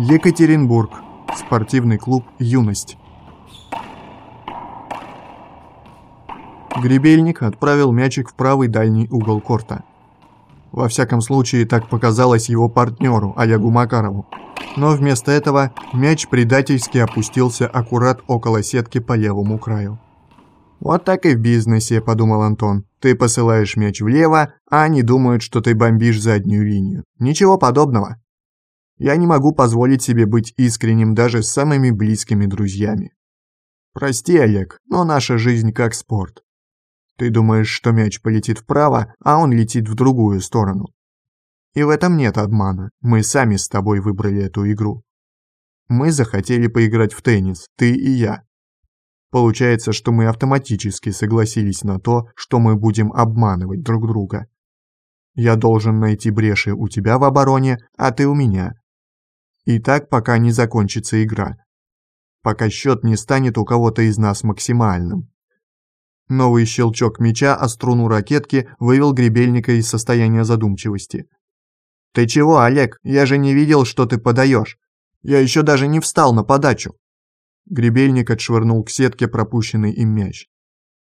Екатеринбург. Спортивный клуб «Юность». Гребельник отправил мячик в правый дальний угол корта. Во всяком случае, так показалось его партнеру, Олегу Макарову. Но вместо этого мяч предательски опустился аккурат около сетки по левому краю. «Вот так и в бизнесе», – подумал Антон. «Ты посылаешь мяч влево, а они думают, что ты бомбишь заднюю линию. Ничего подобного. Я не могу позволить себе быть искренним даже с самыми близкими друзьями. Прости, Олег, но наша жизнь как спорт. Ты думаешь, что мяч полетит вправо, а он летит в другую сторону. И в этом нет обмана. Мы сами с тобой выбрали эту игру. Мы захотели поиграть в теннис, ты и я. Получается, что мы автоматически согласились на то, что мы будем обманывать друг друга. Я должен найти бреши у тебя в обороне, а ты у меня. И так пока не закончится игра. Пока счет не станет у кого-то из нас максимальным. Новый щелчок мяча о струну ракетки вывел гребельника из состояния задумчивости. «Ты чего, Олег? Я же не видел, что ты подаешь. Я еще даже не встал на подачу». Гребельник отшвырнул к сетке пропущенный им мяч.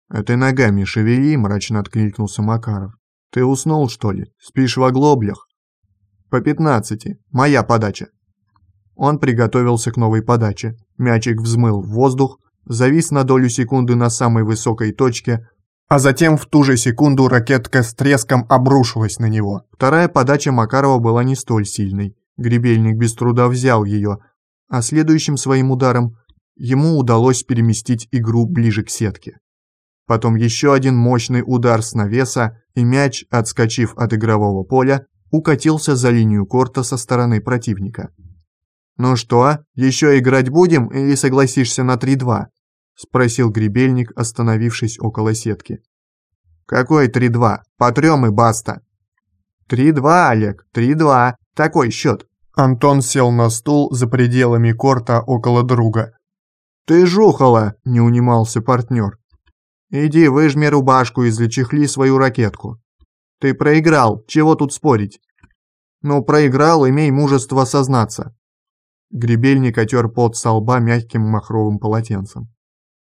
«А ногами шевели», – мрачно откликнулся Макаров. «Ты уснул, что ли? Спишь в оглоблях?» «По пятнадцати. Моя подача». Он приготовился к новой подаче. Мячик взмыл в воздух, завис на долю секунды на самой высокой точке, а затем в ту же секунду ракетка с треском обрушилась на него. Вторая подача Макарова была не столь сильной. Гребельник без труда взял ее, а следующим своим ударом ему удалось переместить игру ближе к сетке. Потом еще один мощный удар с навеса, и мяч, отскочив от игрового поля, укатился за линию корта со стороны противника. «Ну что, еще играть будем или согласишься на 3-2?» – спросил гребельник, остановившись около сетки. «Какой 3-2? По трем и баста!» «3-2, Олег, 3-2. Такой счет!» Антон сел на стул за пределами корта около друга. «Ты жухала!» – не унимался партнер. «Иди, выжми рубашку и зачехли свою ракетку. Ты проиграл, чего тут спорить?» «Ну, проиграл, имей мужество сознаться. Гребельник отер пот со лба мягким махровым полотенцем.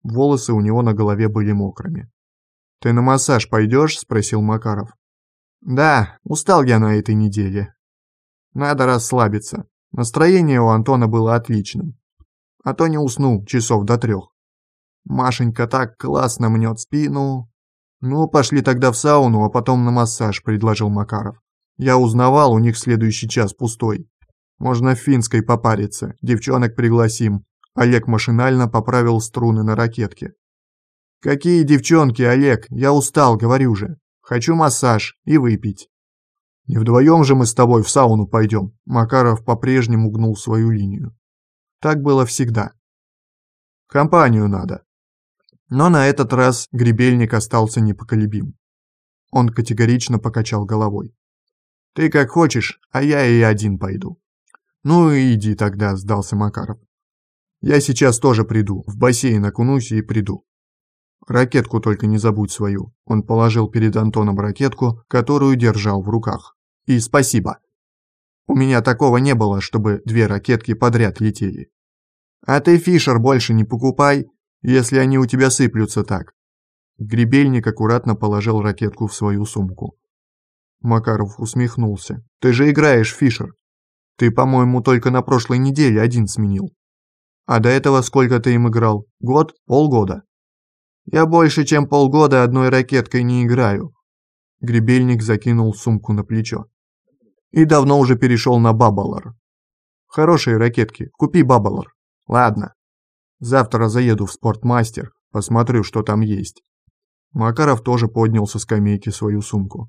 Волосы у него на голове были мокрыми. «Ты на массаж пойдешь?» – спросил Макаров. «Да, устал я на этой неделе. Надо расслабиться. Настроение у Антона было отличным. А то не усну часов до трех. Машенька так классно мнет спину. Ну, пошли тогда в сауну, а потом на массаж», – предложил Макаров. «Я узнавал, у них следующий час пустой. Можно в финской попариться, девчонок пригласим. Олег машинально поправил струны на ракетке. Какие девчонки, Олег, я устал, говорю же. Хочу массаж и выпить. Не вдвоем же мы с тобой в сауну пойдем. Макаров по-прежнему гнул свою линию. Так было всегда. Компанию надо. Но на этот раз гребельник остался непоколебим. Он категорично покачал головой. «Ты как хочешь, а я и один пойду». «Ну иди тогда», – сдался Макаров. «Я сейчас тоже приду, в бассейн окунусь и приду». «Ракетку только не забудь свою». Он положил перед Антоном ракетку, которую держал в руках. «И спасибо. У меня такого не было, чтобы две ракетки подряд летели. А ты фишер больше не покупай, если они у тебя сыплются так». Гребельник аккуратно положил ракетку в свою сумку. Макаров усмехнулся. «Ты же играешь, Фишер. Ты, по-моему, только на прошлой неделе один сменил. А до этого сколько ты им играл? Год? Полгода? Я больше, чем полгода одной ракеткой не играю. Гребельник закинул сумку на плечо. И давно уже перешел на бабалар. Хорошие ракетки, купи бабалар. Ладно. Завтра заеду в спортмастер, посмотрю, что там есть. Макаров тоже поднял со скамейки свою сумку.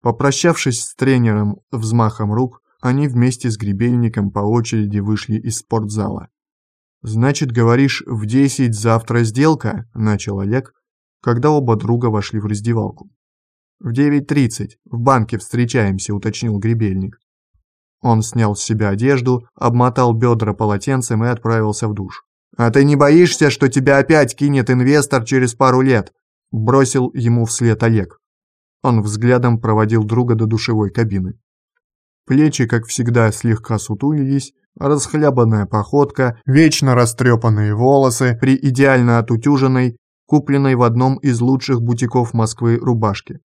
Попрощавшись с тренером взмахом рук, они вместе с гребельником по очереди вышли из спортзала. «Значит, говоришь, в десять завтра сделка?» – начал Олег, когда оба друга вошли в раздевалку. «В девять тридцать. В банке встречаемся», – уточнил гребельник. Он снял с себя одежду, обмотал бедра полотенцем и отправился в душ. «А ты не боишься, что тебя опять кинет инвестор через пару лет?» – бросил ему вслед Олег. Он взглядом проводил друга до душевой кабины. Плечи, как всегда, слегка сутулились, расхлябанная походка, вечно растрепанные волосы при идеально отутюженной, купленной в одном из лучших бутиков Москвы рубашке.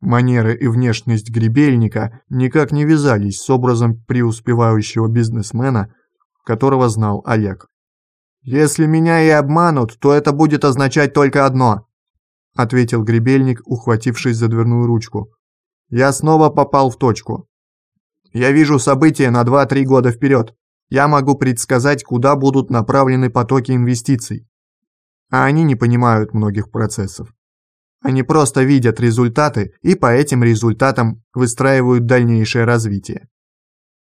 Манеры и внешность гребельника никак не вязались с образом преуспевающего бизнесмена, которого знал Олег. «Если меня и обманут, то это будет означать только одно», ответил гребельник, ухватившись за дверную ручку. «Я снова попал в точку. Я вижу события на 2-3 года вперед. Я могу предсказать, куда будут направлены потоки инвестиций. А они не понимают многих процессов. Они просто видят результаты и по этим результатам выстраивают дальнейшее развитие.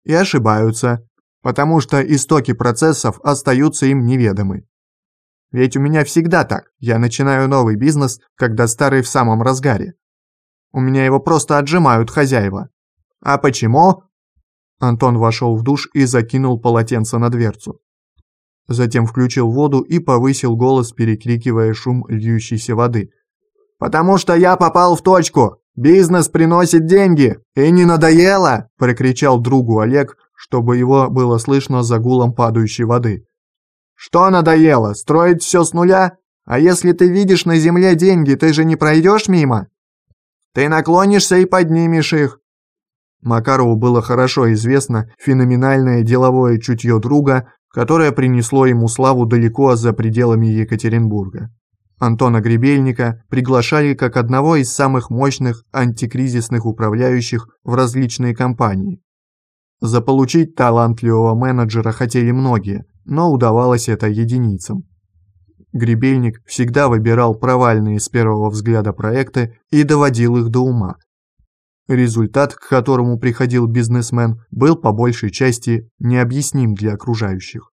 И ошибаются, потому что истоки процессов остаются им неведомы. Ведь у меня всегда так, я начинаю новый бизнес, когда старый в самом разгаре. У меня его просто отжимают хозяева. А почему? Антон вошел в душ и закинул полотенце на дверцу. Затем включил воду и повысил голос, перекрикивая шум льющейся воды. «Потому что я попал в точку! Бизнес приносит деньги! И не надоело!» – прокричал другу Олег, чтобы его было слышно за гулом падающей воды. «Что надоело? Строить все с нуля? А если ты видишь на земле деньги, ты же не пройдешь мимо? Ты наклонишься и поднимешь их». Макарову было хорошо известно феноменальное деловое чутье друга, которое принесло ему славу далеко за пределами Екатеринбурга. Антона Гребельника приглашали как одного из самых мощных антикризисных управляющих в различные компании. Заполучить талантливого менеджера хотели многие, но удавалось это единицам. Гребельник всегда выбирал провальные с первого взгляда проекты и доводил их до ума. Результат, к которому приходил бизнесмен, был по большей части необъясним для окружающих.